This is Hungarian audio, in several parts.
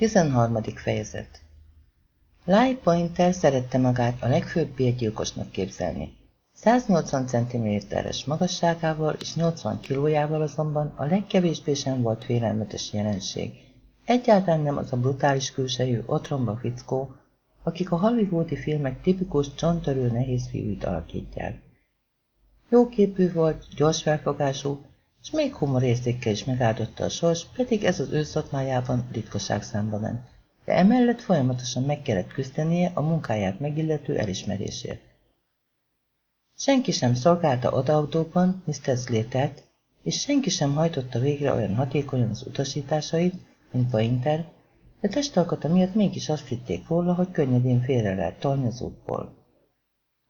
13. fejezet Lai Pointer szerette magát a legfőbb bérgyilkosnak képzelni. 180 cm-es magasságával és 80 kilójával azonban a legkevésbé sem volt félelmetes jelenség. Egyáltalán nem az a brutális külsejű otromba fickó, akik a hollywoodi filmek tipikus csontörő nehéz fiúit alakítják. Jóképű volt, gyors felfogású, és még humorérzékkel is megáldotta a sors, pedig ez az ő szakmájában ritkaság számba ment. De emellett folyamatosan meg kellett küzdenie a munkáját megillető elismerésért. Senki sem szolgálta odaautóban Mr. Slatert, és senki sem hajtotta végre olyan hatékonyan az utasításait, mint Pointer, de testalkata miatt mégis azt hitték róla, hogy könnyedén félre lehet tolni az útból.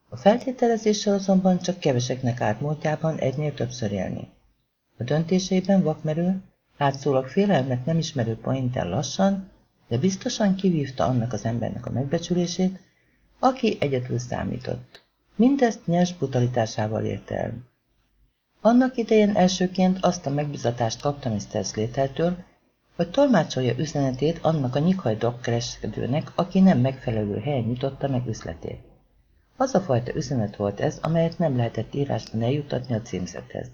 A feltételezéssel azonban csak keveseknek árt módjában egynél többször élni. A döntéseiben vakmerő, látszólag félelmet nem ismerő Pointer lassan, de biztosan kivívta annak az embernek a megbecsülését, aki egyedül számított. Mindezt nyers brutalitásával érte el. Annak idején elsőként azt a megbizatást kapta Mr. Slatertől, hogy tolmácsolja üzenetét annak a nyikhaj drogkereskedőnek, aki nem megfelelő helyen nyitotta meg üzletét. Az a fajta üzenet volt ez, amelyet nem lehetett írásban eljutatni a címzethez.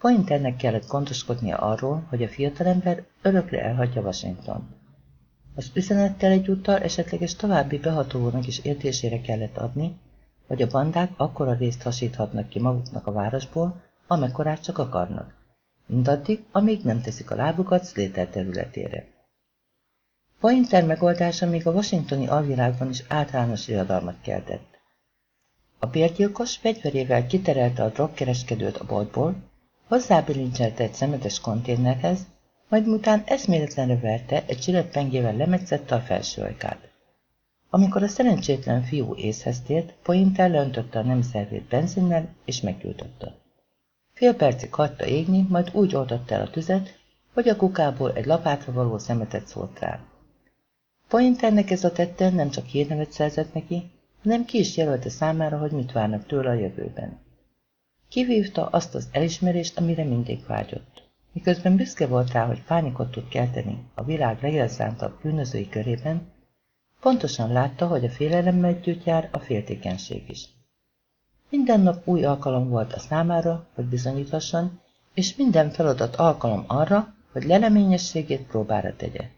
Pointernek kellett gondoskodnia arról, hogy a fiatalember örökre elhagyja Washington. Az üzenettel egyúttal esetleges további behatóvónak is értésére kellett adni, hogy a bandák akkora részt hasíthatnak ki maguknak a városból, amekkorát csak akarnak. Mindaddig, amíg nem teszik a lábukat Slater területére. Pointer megoldása még a washingtoni alvilágban is általános riadalmat keltett. A bérgyilkos fegyverével kiterelte a drogkereskedőt a boltból, hozzábilincselte egy szemetes konténerhez, majd miután eszméletlenre verte, egy csilletpengével lemetszette a felső ajkát. Amikor a szerencsétlen fiú észhez tért, Pointer leöntötte a nem szervét benzinnel, és meggyújtotta. Fél percig hagyta égni, majd úgy oldotta el a tüzet, hogy a kukából egy lapátra való szemetet szólt rá. Pointernek ez a tette nem csak hírnevet szerzett neki, hanem ki is jelölte számára, hogy mit várnak tőle a jövőben. Kivívta azt az elismerést, amire mindig vágyott. Miközben büszke volt rá, hogy pánikot tud kelteni a világ legelszántabb bűnözői körében, pontosan látta, hogy a félelemmel együtt jár a féltékenység is. Minden nap új alkalom volt a számára, hogy bizonyíthasson, és minden feladat alkalom arra, hogy leleményességét próbára tegye.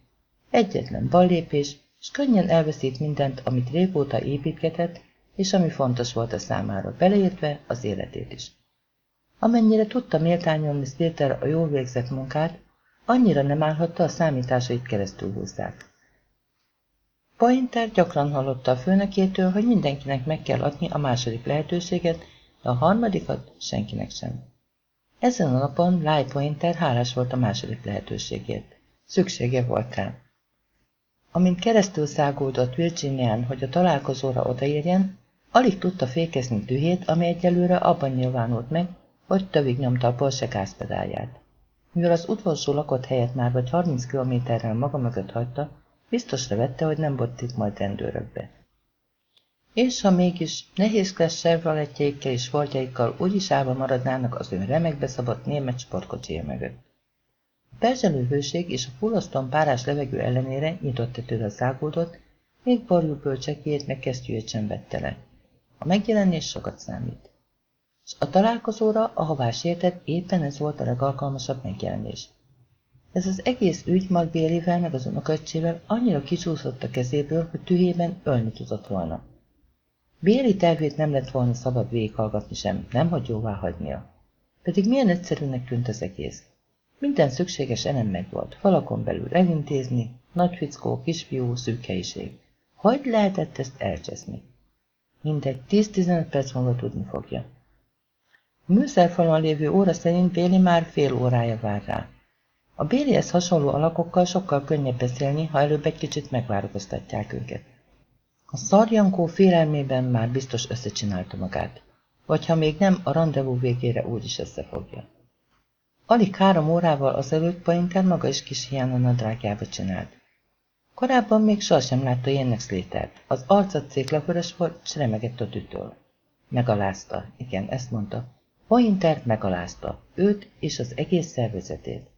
Egyetlen ballépés, és könnyen elveszít mindent, amit régóta építgetett, és ami fontos volt a számára, beleértve az életét is. Amennyire tudta méltányolni Slater a jól végzett munkát, annyira nem állhatta a számításait keresztül húzzák. Pointer gyakran hallotta a főnökétől, hogy mindenkinek meg kell adni a második lehetőséget, de a harmadikat senkinek sem. Ezen a napon Lai Pointer hálás volt a második lehetőségért. Szüksége volt rá. Amint keresztül szágódott Virginián, hogy a találkozóra odaérjen, alig tudta fékezni dühét, ami egyelőre abban nyilvánult meg, hogy tövig nyomta a Porsche gázpedálját. Mivel az utolsó lakott helyet már vagy 30 kilométerrel maga mögött hagyta, biztosra vette, hogy nem bottik majd rendőrökbe. És ha mégis nehézkes servalettjeikkel és voltjaikkal úgyis állva maradnának az ön remekbe szabott német sportkocsija mögött. A perzselő hőség és a fullasztóan párás levegő ellenére nyitott tetőre száguldott, még borjú bölcsekéjét meg kesztyűjét sem vette le. A megjelenés sokat számít. És a találkozóra, ahová sértett, éppen ez volt a legalkalmasabb megjelenés. Ez az egész ügy Mark Bélivel meg az unoköccsével annyira kicsúszott a kezéből, hogy tühében ölni tudott volna. Béli tervét nem lett volna szabad végighallgatni sem, nem hogy jóvá hagynia. Pedig milyen egyszerűnek tűnt az egész. Minden szükséges elem megvolt, falakon belül elintézni, nagy fickó, kisfiú, szűk helyiség. Hogy lehetett ezt elcseszni? Mindegy 10-15 perc múlva tudni fogja. A műszerfalon lévő óra szerint Béli már fél órája vár rá. A Bélihez hasonló alakokkal sokkal könnyebb beszélni, ha előbb egy kicsit megvárakoztatják őket. A szarjankó félelmében már biztos összecsinálta magát, vagy ha még nem, a rendezvú végére úgyis összefogja. Alig három órával azelőtt Pointer maga is kis hiány a nadrágjába csinált. Korábban még sohasem látta ilyennek Slater. Az arca céklaförös volt, s remegett a tütől. Megalázta, igen, ezt mondta. Pointer megalázta, őt és az egész szervezetét.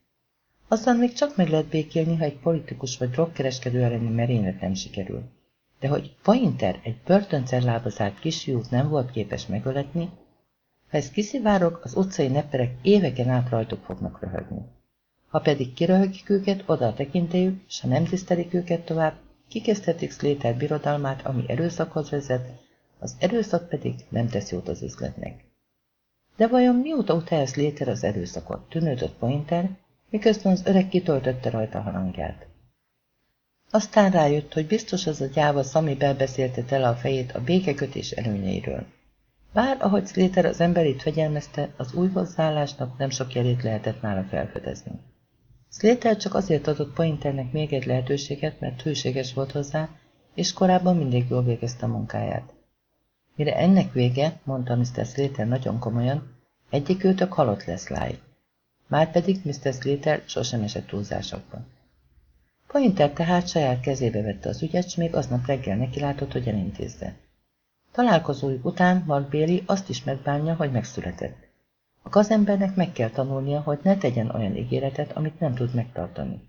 Azzal még csak meg lehet békélni, ha egy politikus vagy drogkereskedő elleni merénylet nem sikerül. De hogy Pointer egy börtöncellába zárt kisfiút nem volt képes megöletni, ha ezt kiszivárok, az utcai neperek éveken át rajtuk fognak röhögni. Ha pedig kiröhögik őket, oda a tekintélyük, s ha nem tisztelik őket tovább, kikezdhetik Slater birodalmát, ami erőszakhoz vezet, az erőszak pedig nem tesz jót az üzletnek. De vajon mióta utálja Slater az erőszakot? Tűnődött Pointer, miközben az öreg kitöltötte rajta a harangját. Aztán rájött, hogy biztos az a gyáva Szami belbeszélte tele a fejét a békekötés előnyeiről. Bár, ahogy Slater az emberét fegyelmezte, az új hozzáállásnak nem sok jelét lehetett nála felfedezni. Slater csak azért adott Pointernek még egy lehetőséget, mert hőséges volt hozzá, és korábban mindig jól végezte a munkáját. Mire ennek vége, mondta Mr. Slater nagyon komolyan, egyik őtök halott lesz láj. Márpedig Mr. Slater sosem esett túlzásokban. Pointer tehát saját kezébe vette az ügyet, s még aznap reggel nekilátott, hogy elintézze. Találkozójuk után Mark Bailey azt is megbánja, hogy megszületett. A gazembernek meg kell tanulnia, hogy ne tegyen olyan ígéretet, amit nem tud megtartani.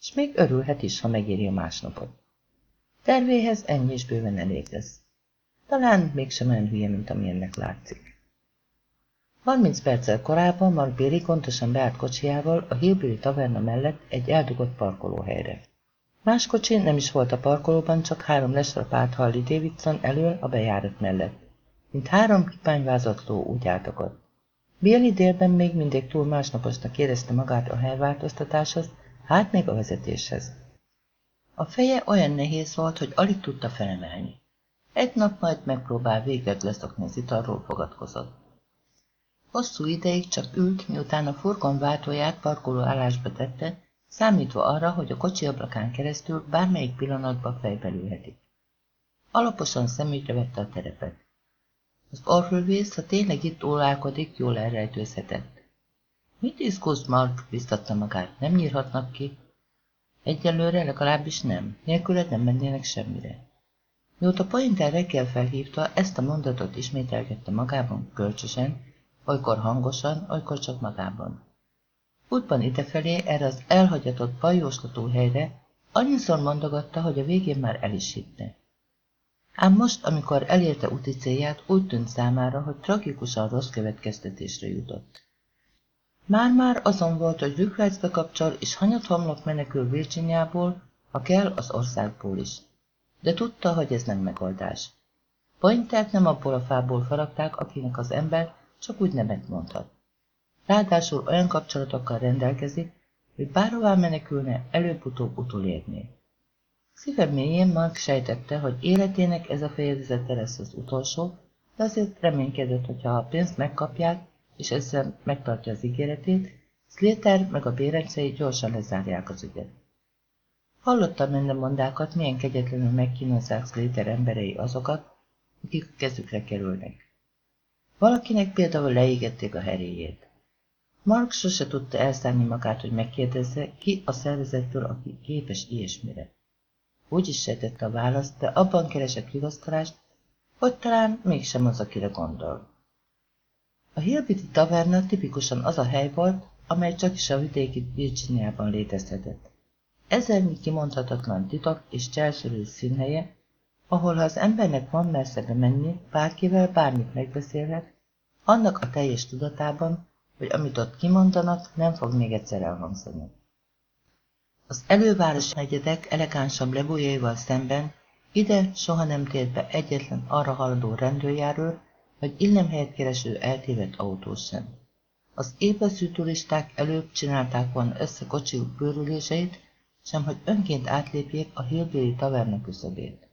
És még örülhet is, ha megéri a másnapot. Tervéhez ennyi is bőven elég lesz. Talán mégsem olyan hülye, mint amilyennek látszik. 30 perccel korábban Mark Bailey gondosan beállt kocsiával a Hillbilly taverna mellett egy eldugott parkolóhelyre. Más kocsi nem is volt a parkolóban, csak három lesrapált Harley Davidson elől a bejárat mellett. Mint három kipányvázott ló úgy álltak ott. Béli délben még mindig túl másnaposnak érezte magát a helyváltoztatáshoz, hát még a vezetéshez. A feje olyan nehéz volt, hogy alig tudta felemelni. Egy nap majd megpróbál végleg leszokni az italról fogadkozott. Hosszú ideig csak ült, miután a furgon váltóját parkoló állásba tette, számítva arra, hogy a kocsi ablakán keresztül bármelyik pillanatban fejbelülhetik. Alaposan szemügyre vette a terepet. Az orfülvész, ha tényleg itt ólálkodik, jól elrejtőzhetett. Mit izgulsz, Mark? biztatta magát. Nem nyírhatnak ki? Egyelőre legalábbis nem. Nélküled nem mennének semmire. Mióta Pointer reggel felhívta, ezt a mondatot ismételgette magában kölcsösen, olykor hangosan, olykor csak magában. Útban idefelé, erre az elhagyatott bajóslató helyre, annyiszor mondogatta, hogy a végén már el is hitte. Ám most, amikor elérte úti célját, úgy tűnt számára, hogy tragikusan rossz következtetésre jutott. Már-már azon volt, hogy rükvácba kapcsol, és hanyat homlok menekül Virginiából, ha kell, az országból is. De tudta, hogy ez nem megoldás. Pointert nem abból a fából faragták, akinek az ember csak úgy nemet mondhat. Ráadásul olyan kapcsolatokkal rendelkezik, hogy bárhová menekülne, előbb-utóbb utolérné. Szíve mélyén Mark sejtette, hogy életének ez a fejezete lesz az utolsó, de azért reménykedett, hogy ha a pénzt megkapják, és ezzel megtartja az ígéretét, Slater meg a bérencei gyorsan lezárják az ügyet. Hallotta minden mondákat, milyen kegyetlenül megkínozzák Slater emberei azokat, akik a kezükre kerülnek. Valakinek például leégették a heréjét. Mark sose tudta elszállni magát, hogy megkérdezze, ki a szervezettől, aki képes ilyesmire. Úgy is sejtette a választ, de abban keresett vigasztalást, hogy talán mégsem az, akire gondol. A Hillbilly taverna tipikusan az a hely volt, amely csak is a vidéki Virginiában létezhetett. Ezernyi kimondhatatlan titok és cselszörő színhelye, ahol ha az embernek van messzebe menni, bárkivel bármit megbeszélhet, annak a teljes tudatában, hogy amit ott kimondanak, nem fog még egyszer elhangzani. Az előváros negyedek elegánsabb lebújaival szemben ide soha nem tért be egyetlen arra haladó rendőrjáról, vagy illemhelyet kereső eltévedt autós sem. Az épeszű turisták előbb csinálták volna össze kocsiuk bőrüléseit, sem hogy önként átlépjék a Hillbilly taverna küszöbét.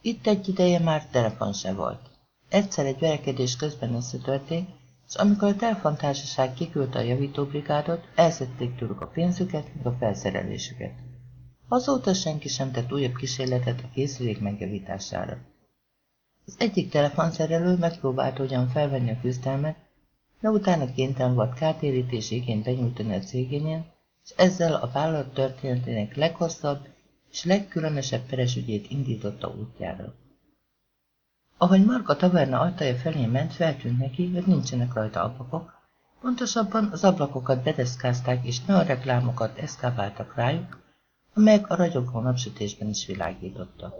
Itt egy ideje már telefon se volt. Egyszer egy verekedés közben összetörték, és amikor a telefontársaság kiküldte a javítóbrigádot, elszették tőlük a pénzüket, meg a felszerelésüket. Azóta senki sem tett újabb kísérletet a készülék megjavítására. Az egyik telefonszerelő megpróbálta ugyan felvenni a küzdelmet, de utána kénytelen volt kártérítés igényt benyújtani a cégénél, és ezzel a vállalat történetének leghosszabb és legkülönösebb peresügyét indította útjára. Ahogy Marka taverna ajtaja felé ment, feltűnt neki, hogy nincsenek rajta apakok, Pontosabban az ablakokat bedeszkázták és reklámokat eszkábáltak rájuk, amelyek a ragyogó napsütésben is világítottak.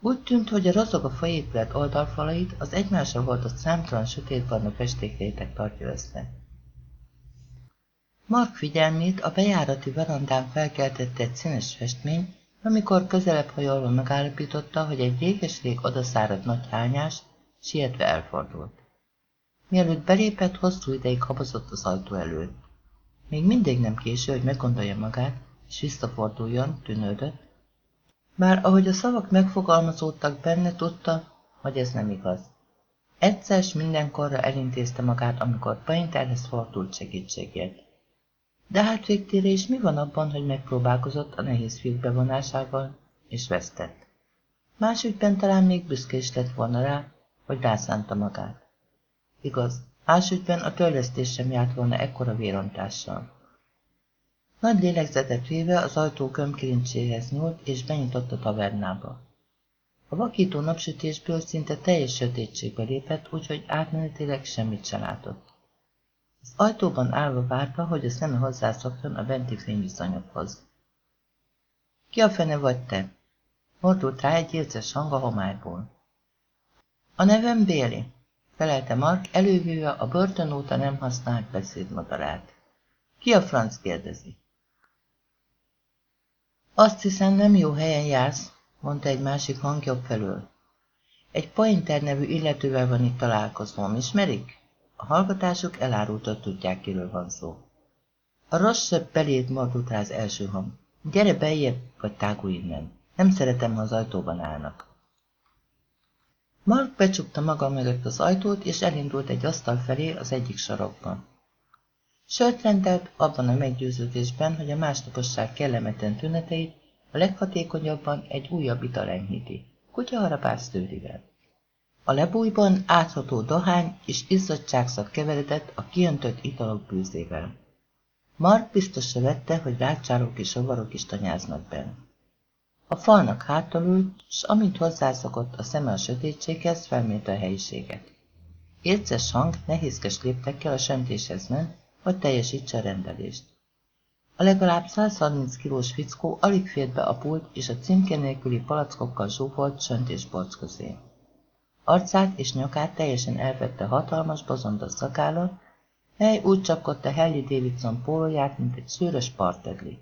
Úgy tűnt, hogy a razog a faépület oldalfalait az egymásra voltott számtalan sötétbarna festékréteg tartja össze. Mark figyelmét a bejárati verandán felkeltette egy színes festmény, amikor közelebb hajolva megállapította, hogy egy réges-rég odaszáradt nagy hányás sietve elfordult. Mielőtt belépett, hosszú ideig habozott az ajtó előtt. Még mindig nem késő, hogy meggondolja magát, és visszaforduljon, tűnődött. Bár ahogy a szavak megfogalmazódtak benne, tudta, hogy ez nem igaz. Egyszer s mindenkorra elintézte magát, amikor Painterhez fordult segítségért. De hát végtére mi van abban, hogy megpróbálkozott a nehéz fiúk bevonásával, és vesztett. Másügyben talán még büszke is lett volna rá, hogy rászánta magát. Igaz, másügyben a törlesztés sem járt volna ekkora vérontással. Nagy lélegzetet véve az ajtó kömkirincséhez nyúlt, és benyitott a tavernába. A vakító napsütésből szinte teljes sötétségbe lépett, úgyhogy átmenetileg semmit sem látott. Az ajtóban állva várta, hogy a szeme hozzászokjon a benti fényviszonyokhoz. Ki a fene vagy te? Mordult rá egy érces hang a homályból. A nevem Béli, felelte Mark, elővéve a börtön óta nem használt beszédmadarát. Ki a franc kérdezi? Azt hiszem, nem jó helyen jársz, mondta egy másik hang jobb felől. Egy Pointer nevű illetővel van itt találkozom, ismerik? A hallgatások elárultat tudják, kiről van szó. A rosszabb belét mardult rá az első hang. Gyere beljebb, vagy tágulj innen. Nem szeretem, ha az ajtóban állnak. Mark becsukta maga mögött az ajtót, és elindult egy asztal felé az egyik sarokban. Sört rendelt abban a meggyőződésben, hogy a másnaposság kellemetlen tüneteit a leghatékonyabban egy újabb ital enyhíti, kutyaharapász tőrivel. A lebújban átható dohány és izzadságszak keveredett a kiöntött italok bűzével. Mark biztosra vette, hogy rácsálók és avarok is tanyáznak benne. A falnak hátalült, s amint hozzászokott a szeme a sötétséghez, felmérte a helyiséget. Érces hang nehézkes léptekkel a söntéshez ment, hogy teljesítse a rendelést. A legalább 130 kilós fickó alig fért be a pult és a címke nélküli palackokkal zsúfolt söntésborc közé. Arcát és nyakát teljesen elvette hatalmas, bozondos szakállat, mely úgy csapkodta Helly Davidson pólóját, mint egy szőrös partegli.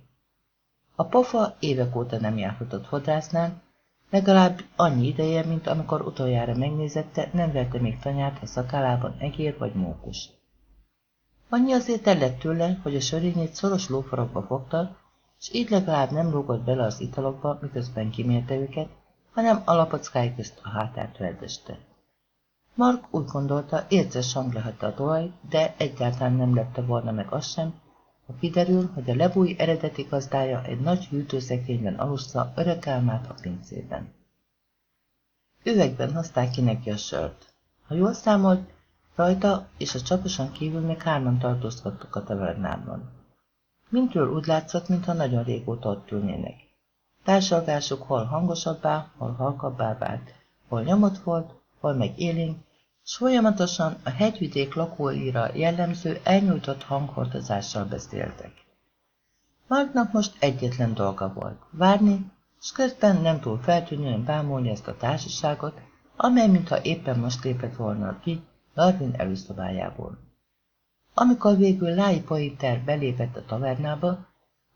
A pofa évek óta nem járhatott fodrásznál, legalább annyi ideje, mint amikor utoljára megnézette, nem verte még tanyát a szakálában egér vagy mókus. Annyi azért el lett tőle, hogy a sörényét szoros lófarokba fogta, és így legalább nem rúgott bele az italokba, miközben kimérte őket, hanem a lapockáj közt a hátát rendeste. Mark úgy gondolta, érces hang lehet a dolaj, de egyáltalán nem lepte volna meg azt sem, ha kiderül, hogy a lebúj eredeti gazdája egy nagy hűtőszekrényben alussza örök álmát a pincében. Üvegben hozták ki neki a sört. Ha jól számolt, rajta és a csaposan kívül még hárman tartózkodtak a tavernában. Mintről úgy látszott, mintha nagyon régóta ott ülnének. Társalgásuk hol hangosabbá, hol halkabbá vált, hol nyomott volt, hol meg élénk, s folyamatosan a hegyvidék lakóira jellemző elnyújtott hanghordozással beszéltek. Marknak most egyetlen dolga volt, várni, és közben nem túl feltűnően bámulni ezt a társaságot, amely mintha éppen most lépett volna ki Darwin előszobájából. Amikor végül Lái Pointer belépett a tavernába,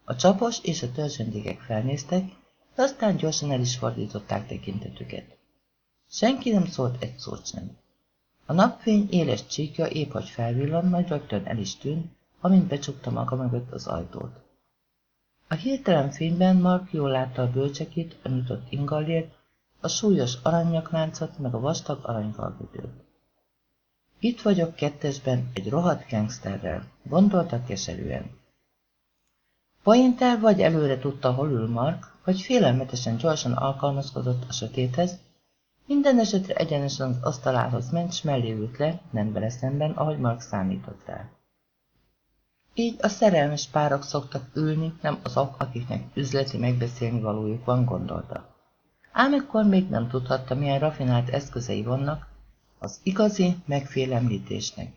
a csapos és a törzsendégek felnéztek, de aztán gyorsan el is fordították tekintetüket. Senki nem szólt egy szót sem. A napfény éles csíkja épp hogy felvillan, majd rögtön el is tűnt, amint becsukta maga mögött az ajtót. A hirtelen fényben Mark jól látta a bölcsekét, a nyitott ingallért, a súlyos aranynyakláncot, meg a vastag aranyvalgödőt. Itt vagyok kettesben egy rohadt gangsterrel, gondolta keserűen. Pointer vagy előre tudta, hol ül Mark, vagy félelmetesen gyorsan alkalmazkodott a sötéthez, minden esetre egyenesen az asztalához ment, s mellé ült le, nem vele szemben, ahogy Mark számított rá. Így a szerelmes párok szoktak ülni, nem azok, akiknek üzleti megbeszélni valójuk van, gondolta. Ám ekkor még nem tudhatta, milyen rafinált eszközei vannak az igazi megfélemlítésnek.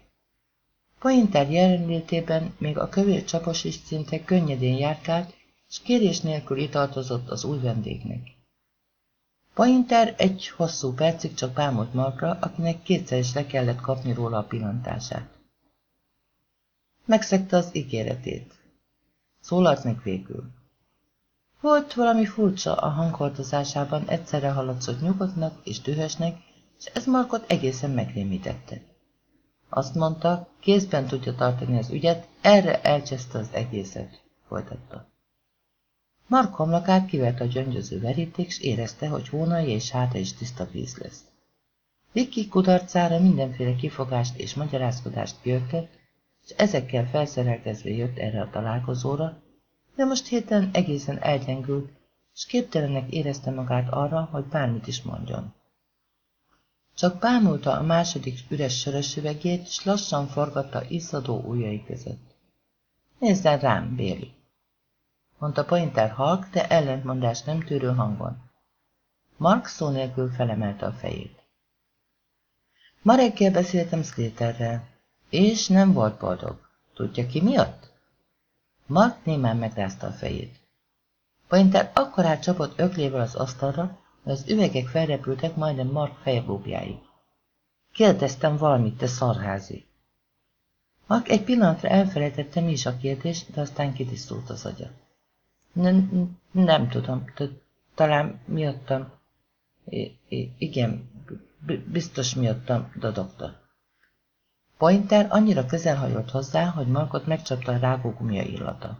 Pointer jelenlétében még a kövér csapos is szinte könnyedén járkált, és kérés nélkül italtozott az új vendégnek. Pointer egy hosszú percig csak bámult Markra, akinek kétszer is le kellett kapni róla a pillantását. Megszegte az ígéretét. Szólalt meg végül. Volt valami furcsa a hangholtozásában, egyszerre hallatszott nyugodtnak és dühösnek, és ez Markot egészen megrémítette. Azt mondta, kézben tudja tartani az ügyet, erre elcseszte az egészet, folytatta. Mark homlokát kivert a gyöngyöző veríték, s érezte, hogy hónalja és háta is tiszta víz lesz. Vicky kudarcára mindenféle kifogást és magyarázkodást kiötött, és ezekkel felszerelkezve jött erre a találkozóra, de most héten egészen elgyengült, és képtelenek érezte magát arra, hogy bármit is mondjon. Csak bámulta a második üres sörös üvegét, s lassan forgatta iszadó ujjai között. Nézzen rám, Béli! Mondta Pointer halk, de ellentmondás nem tűrő hangon. Mark szó nélkül felemelte a fejét. Ma reggel beszéltem Slaterrel, és nem volt boldog. Tudja ki miatt? Mark némán megrázta a fejét. Pointer akkorát csapott öklével az asztalra, hogy az üvegek felrepültek majdnem Mark fejbúbjáig. Kérdeztem valamit, te szarházi. Mark egy pillanatra elfelejtette mi is a kérdés, de aztán kitisztult az agya. Nem, nem tudom, talán miattam. I igen, biztos miattam, dadogta. Pointer annyira közel hajolt hozzá, hogy Markot megcsapta a rágógumia illata.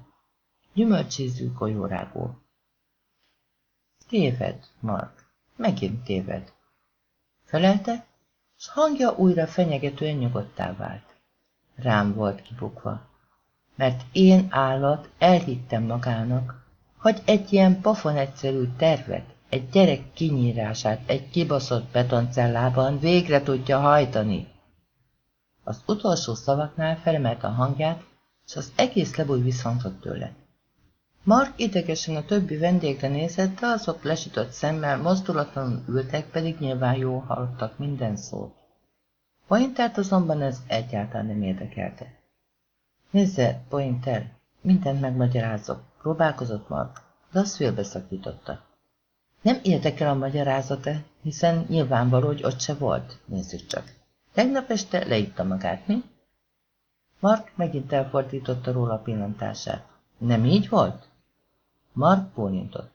Gyümölcsízű golyórágó. Téved, Mark. Megint téved. Felelte, s hangja újra fenyegetően nyugodtá vált. Rám volt kibukva. Mert én állat elhittem magának, hogy egy ilyen pofon egyszerű tervet, egy gyerek kinyírását egy kibaszott betoncellában végre tudja hajtani. Az utolsó szavaknál felemelte a hangját, és az egész lebúj visszhangzott tőle. Mark idegesen a többi vendégre nézett, de azok lesütött szemmel, mozdulatlanul ültek, pedig nyilván jól hallottak minden szót. Pointert azonban ez egyáltalán nem érdekelte. Nézze, Pointer, mindent megmagyarázok, próbálkozott Mark, azt félbeszakította. Nem érdekel a magyarázata, hiszen nyilvánvaló, hogy ott se volt, nézzük csak. Tegnap este leitta magát, mi? Mark megint elfordította róla a pillantását. Nem így volt? Mark bólintott.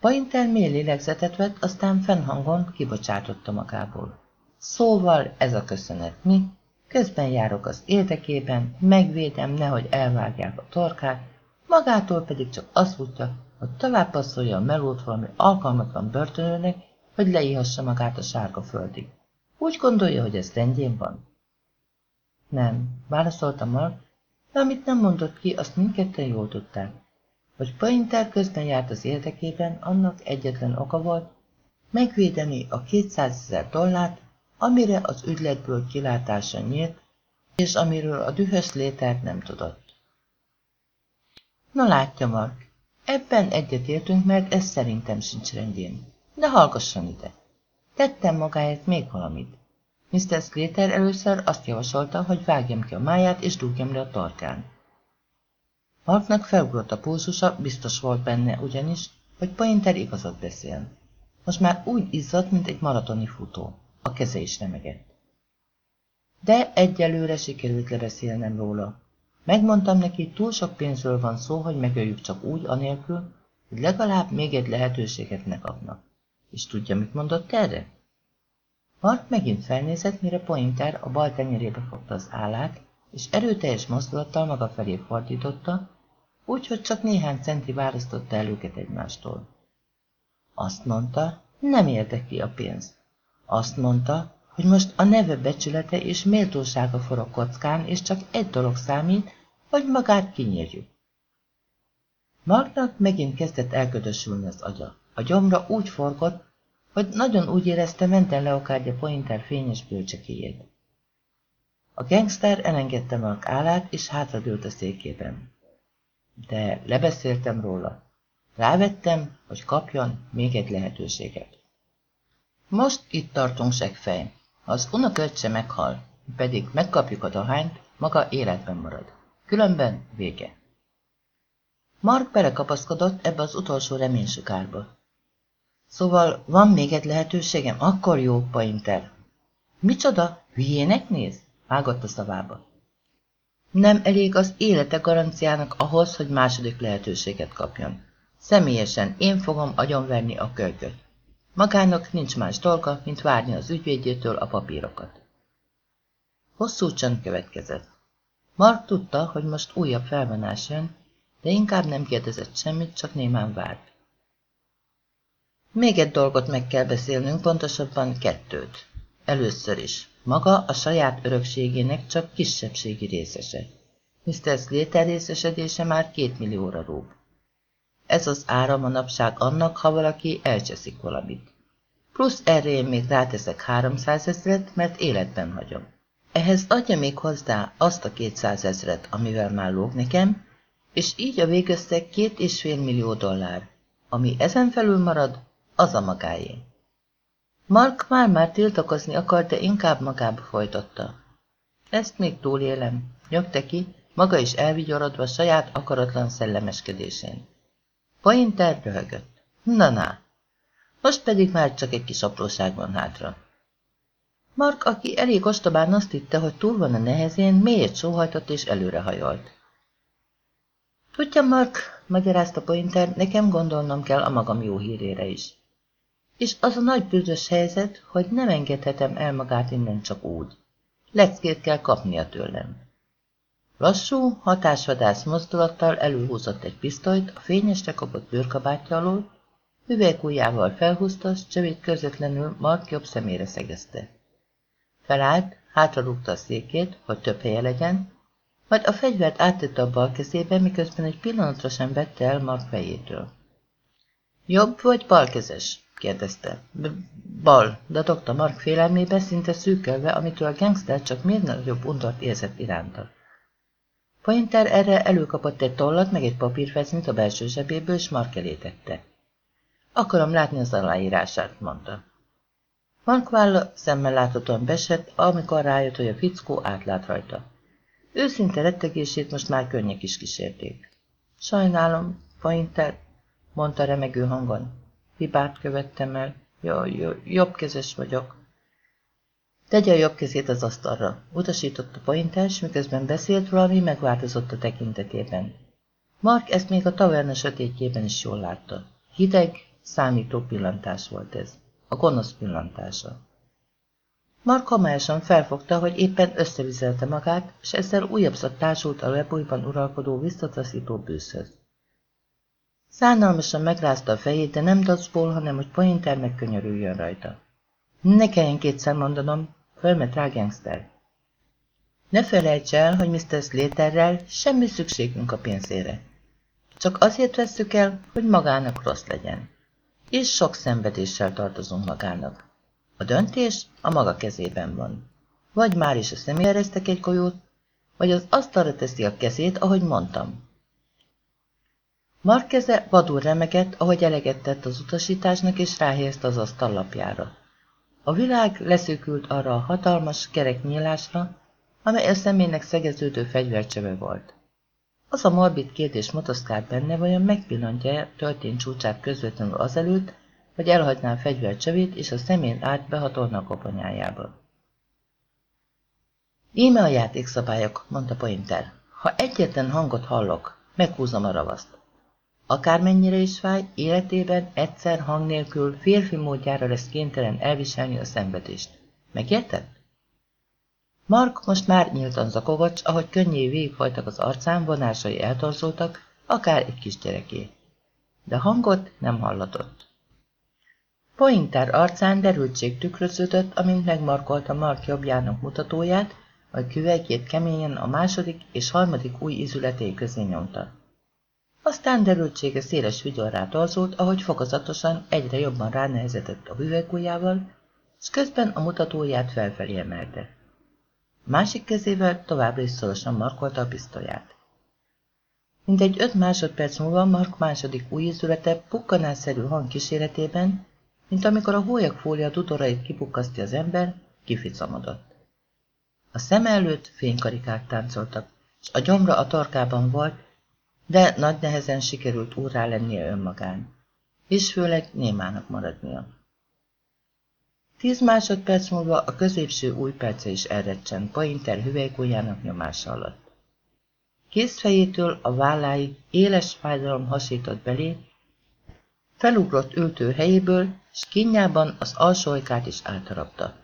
Painter mély lélegzetet vett, aztán fennhangon kibocsátotta magából. Szóval ez a köszönet, mi? Közben járok az érdekében, megvédem, nehogy elvágják a torkát, magától pedig csak azt tudja, hogy tovább passzolja a melót valami alkalmatlan börtönőnek, hogy leihassa magát a sárga földig. Úgy gondolja, hogy ez rendjén van? Nem, válaszolta Mark, de amit nem mondott ki, azt mindketten jól tudták. Hogy Painter közben járt az érdekében, annak egyetlen oka volt, megvédeni a 200 ezer dollárt, amire az ügyletből kilátása nyílt, és amiről a dühös létert nem tudott. Na látja, Mark, ebben egyetértünk, mert ez szerintem sincs rendjén. De hallgasson ide. Tettem magáért még valamit. Mr. Slater először azt javasolta, hogy vágjam ki a máját és dúgjam le a tarkán. Marknak felugrott a pulzusa, biztos volt benne ugyanis, hogy Pointer igazat beszél. Most már úgy izzadt, mint egy maratoni futó. A keze is remegett. De egyelőre sikerült lebeszélnem róla. Megmondtam neki, túl sok pénzről van szó, hogy megöljük csak úgy, anélkül, hogy legalább még egy lehetőséget ne kapnak. És tudja, mit mondott erre? Mark megint felnézett, mire Pointer a bal tenyerébe fogta az állát, és erőteljes mozdulattal maga felé fordította, úgyhogy csak néhány centi választotta el őket egymástól. Azt mondta, nem érdekli a pénz. Azt mondta, hogy most a neve becsülete és méltósága forog kockán, és csak egy dolog számít, hogy magát kinyírjuk. Marknak megint kezdett elködösülni az agya. A gyomra úgy forgott, hogy nagyon úgy érezte, menten leokádja Pointer fényes bölcsekéjét. A gangster elengedte Mark állát, és hátradőlt a székében. De lebeszéltem róla. Rávettem, hogy kapjon még egy lehetőséget. Most itt tartunk segfej. Ha az unoköccse meghal, pedig megkapjuk a dohányt, maga életben marad. Különben vége. Mark belekapaszkodott ebbe az utolsó reménysukárba. Szóval van még egy lehetőségem? Akkor jó, Pointer. Micsoda? Hülyének néz? Vágott a szavába. Nem elég az élete garanciának ahhoz, hogy második lehetőséget kapjon. Személyesen én fogom agyonverni a kölyköt. Magának nincs más dolga, mint várni az ügyvédjétől a papírokat. Hosszú csönd következett. Mark tudta, hogy most újabb felvonás jön, de inkább nem kérdezett semmit, csak némán várt. Még egy dolgot meg kell beszélnünk, pontosabban kettőt. Először is. Maga a saját örökségének csak kisebbségi részese. Mr. Slater részesedése már két millióra rúg. Ez az ára manapság annak, ha valaki elcseszik valamit. Plusz erre én még ráteszek 300 ezret, mert életben hagyom. Ehhez adja még hozzá azt a 200 ezret, amivel már lóg nekem, és így a végösszeg két és fél millió dollár. Ami ezen felül marad, az a magáé. Mark már-már tiltakozni akart, de inkább magába folytatta. Ezt még túlélem, nyögte ki, maga is elvigyorodva saját akaratlan szellemeskedésén. Pointer röhögött. Na-na, most pedig már csak egy kis apróság van hátra. Mark, aki elég ostobán azt hitte, hogy túl van a nehezén, mélyet sóhajtott és előrehajolt. Tudja, Mark, magyarázta Pointer, nekem gondolnom kell a magam jó hírére is. És az a nagy bűnös helyzet, hogy nem engedhetem el magát innen csak úgy. Leckét kell kapnia tőlem. Lassú, hatásvadász mozdulattal előhúzott egy pisztolyt a fényesre kapott bőrkabátja alól, üvegújjával felhúzta, s csövét közvetlenül Mark jobb szemére szegezte. Felállt, hátrarúgta a székét, hogy több helye legyen, majd a fegyvert áttette a bal kezébe, miközben egy pillanatra sem vette el Mark fejétől. Jobb vagy balkezes? kérdezte. Bal, de dr. Mark félelmébe szinte szűkölve, amitől a gangster csak még nagyobb undort érzett iránta. Pointer erre előkapott egy tollat, meg egy papírfesznyt a belső zsebéből, és Mark elé. Akarom látni az aláírását, mondta. Mark válla szemmel láthatóan besett, amikor rájött, hogy a fickó átlát rajta. Őszinte rettegését most már könnyek is kísérték. Sajnálom, Pointer, mondta remegő hangon. Hibát követtem el. Jaj, jaj, jobbkezes vagyok. Tegye a jobb kezét az asztalra, utasította Pointers, miközben beszélt valami megváltozott a tekintetében. Mark ezt még a taverna sötétjében is jól látta. Hideg, számító pillantás volt ez. A gonosz pillantása. Mark homályosan felfogta, hogy éppen összevizelte magát, és ezzel újabb társult a lebújban uralkodó visszataszító bűzhöz. Szánalmasan megrázta a fejét, de nem dacból, hanem hogy Pointer megkönyörüljön rajta. Ne kelljen kétszer mondanom, fölmet rá gangster. Ne felejts el, hogy Mr. Slaterrel semmi szükségünk a pénzére. Csak azért vesszük el, hogy magának rossz legyen. És sok szenvedéssel tartozunk magának. A döntés a maga kezében van. Vagy már is a személyre egy golyót, vagy az asztalra teszi a kezét, ahogy mondtam. Mark keze vadul remegett, ahogy eleget tett az utasításnak, és ráhelyezte az asztal lapjára. A világ leszűkült arra a hatalmas, kerek amely a személynek szegeződő fegyvercseve volt. Az a morbid kérdés motoszkált benne, vajon megpillantja-e történt csúcsát közvetlenül azelőtt, hogy elhagyná a fegyvercsevét, és a szemén át behatolna a koponyájába. Íme a játékszabályok, mondta Pointer. Ha egyetlen hangot hallok, meghúzom a ravaszt. Akármennyire is fáj, életében egyszer hang nélkül férfi módjára lesz kénytelen elviselni a szenvedést. Megérted? Mark most már nyíltan zakogott, ahogy könnyé végigfajtak az arcán, vonásai eltorzultak, akár egy kisgyereké. De hangot nem hallatott. Pointer arcán derültség tükröződött, amint megmarkolta Mark jobbjának mutatóját, majd küvegét keményen a második és harmadik új izületé közé nyomta. Aztán derültsége széles vigyorrá torzult, ahogy fokozatosan egyre jobban ránehezetett a hüvelykujjával, és közben a mutatóját felfelé emelte. Másik kezével továbbra is szorosan markolta a pisztolyát. Mindegy öt másodperc múlva Mark második új ízülete pukkanásszerű hang kíséretében, mint amikor a hólyagfólia tutorait kipukkasztja az ember, kificamodott. A szem előtt fénykarikák táncoltak, és a gyomra a torkában volt, de nagy nehezen sikerült úrrá lennie önmagán, és főleg némának maradnia. Tíz másodperc múlva a középső új perce is elrecsent Pointer hüvelykújjának nyomása alatt. Készfejétől a válláig éles fájdalom hasított belé, felugrott ültő helyéből, s kínjában az alsóikát is átharapta.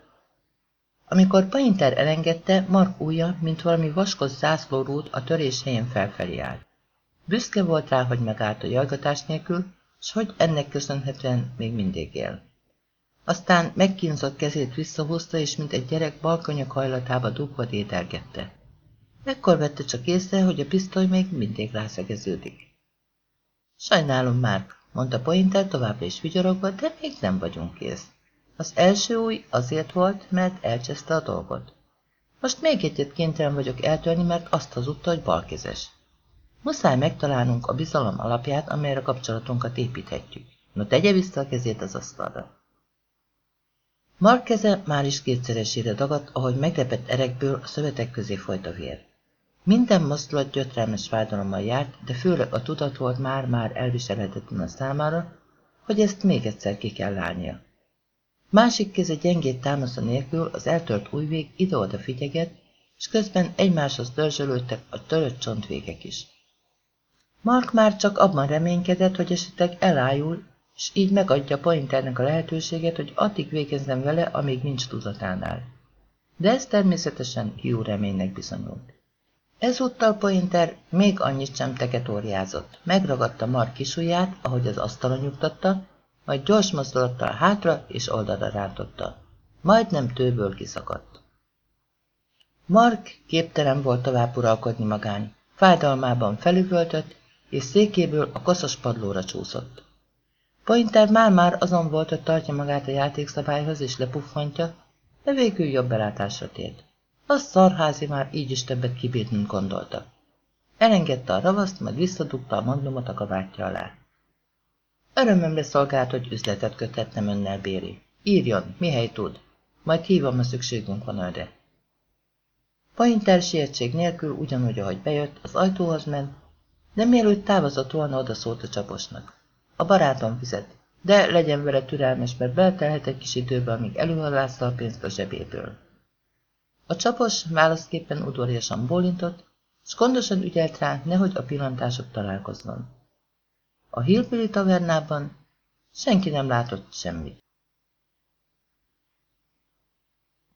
Amikor Painter elengedte, Mark ujja, mint valami vaskos zászlórút a törés helyén felfelé állt. Büszke volt rá, hogy megállt a jajgatás nélkül, s hogy ennek köszönhetően még mindig él. Aztán megkínzott kezét visszahúzta, és mint egy gyerek balkonyak hajlatába dugva dédelgette. Ekkor vette csak észre, hogy a pisztoly még mindig rászegeződik. Sajnálom, Mark, mondta Pointer továbbra is vigyorogva, de még nem vagyunk kész. Az első új azért volt, mert elcseszte a dolgot. Most még egyet kénytelen vagyok eltörni, mert azt hazudta, hogy balkezes. Muszáj megtalálnunk a bizalom alapját, amelyre kapcsolatunkat építhetjük. No, tegye vissza a kezét az asztalra. Mark keze már is kétszeresére dagadt, ahogy meglepett erekből a szövetek közé folyt a vér. Minden mozdulat gyötrelmes fájdalommal járt, de főleg a tudat volt már-már elviselhetetlen a számára, hogy ezt még egyszer ki kell állnia. Másik keze gyengét támasza nélkül az eltört újvég ide-oda figyeget, és közben egymáshoz dörzsölődtek a törött csontvégek is. Mark már csak abban reménykedett, hogy esetleg elájul, és így megadja Pointernek a lehetőséget, hogy addig végezzen vele, amíg nincs tudatánál. De ez természetesen jó reménynek bizonyult. Ezúttal Pointer még annyit sem teketóriázott. Megragadta Mark kisujját, ahogy az asztalon nyugtatta, majd gyors mozdulattal hátra és oldalra rántotta. Majdnem tőből kiszakadt. Mark képtelen volt tovább uralkodni magán. Fájdalmában felüvöltött, és székéből a koszos padlóra csúszott. Pointer már-már azon volt, hogy tartja magát a játékszabályhoz és lepuffantja, de végül jobb belátásra tért. A szarházi már így is többet kibírt, mint gondolta. Elengedte a ravaszt, majd visszadugta a magnumot a kabátja alá. Örömömre szolgált, hogy üzletet kötettem önnel, Béri. Írjon, mihely tud. Majd hívom, a szükségünk van erre. Pointer sietség nélkül ugyanúgy, ahogy bejött, az ajtóhoz ment, de mielőtt távozott volna, odaszólt a csaposnak. A barátom fizet, de legyen vele türelmes, mert beltelhet egy kis időbe, amíg előhallászta a pénzt a zsebéből. A csapos válaszképpen udvariasan bólintott, és gondosan ügyelt rá, nehogy a pillantások találkozzon. A Hillbilly tavernában senki nem látott semmit.